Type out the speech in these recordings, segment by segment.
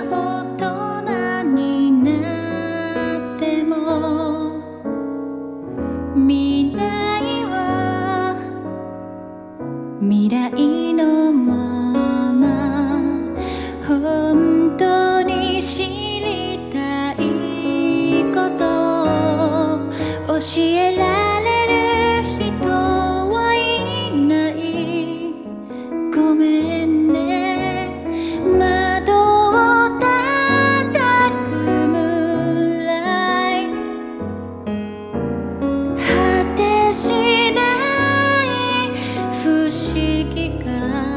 大人になっても未来は未来のまま本当に知りたいことを教えしない。不思議が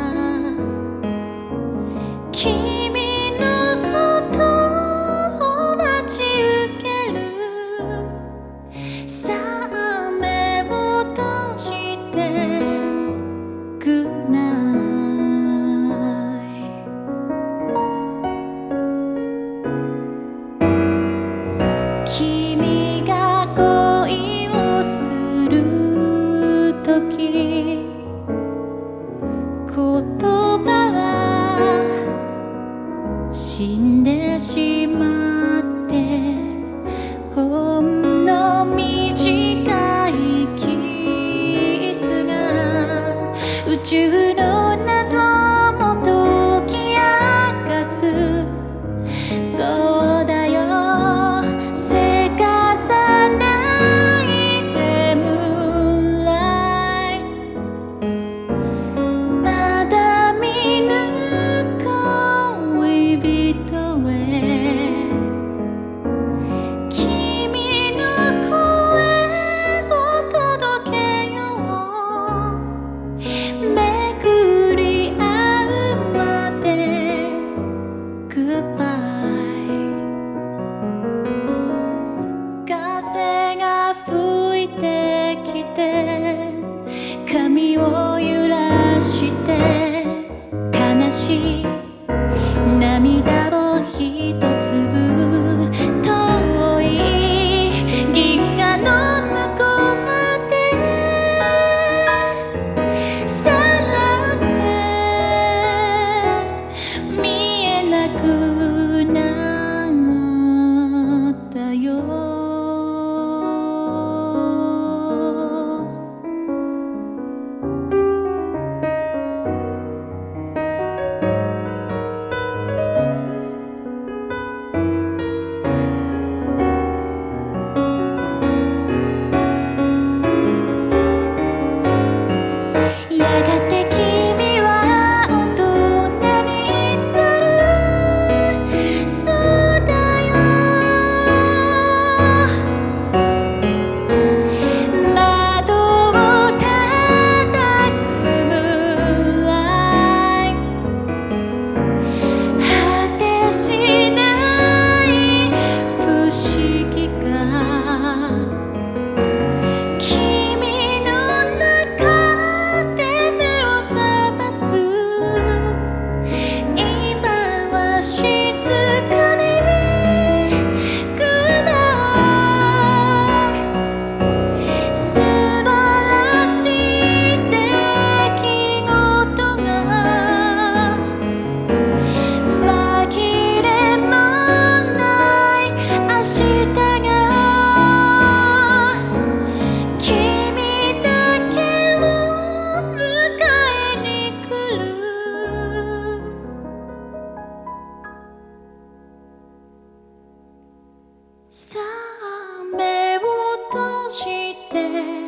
死んでしまってほんの短いキスが宇宙 goodbye. さあ目を閉じて